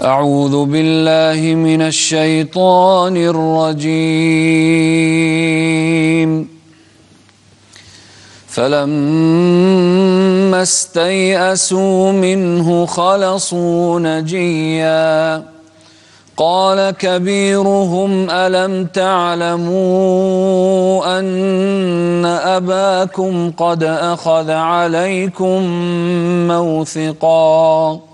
أعوذ بالله من الشيطان الرجيم. فلما استيئسوا منه خلصوا نجيا. قال كبيرهم ألم تعلموا أن أباكم قد أخذ عليكم موثقاً؟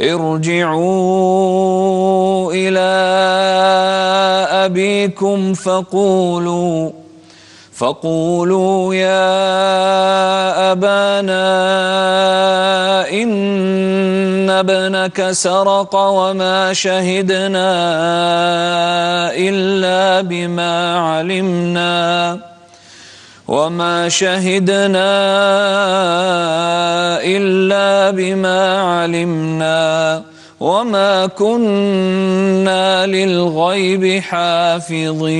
ارجعوا إلى أبيكم فقولوا فقولوا يا أبانا إن ابنك سرق وما شهدنا إلا بما علمنا وما شهدنا إلا بما علمنا وما كنا للغيب حافظين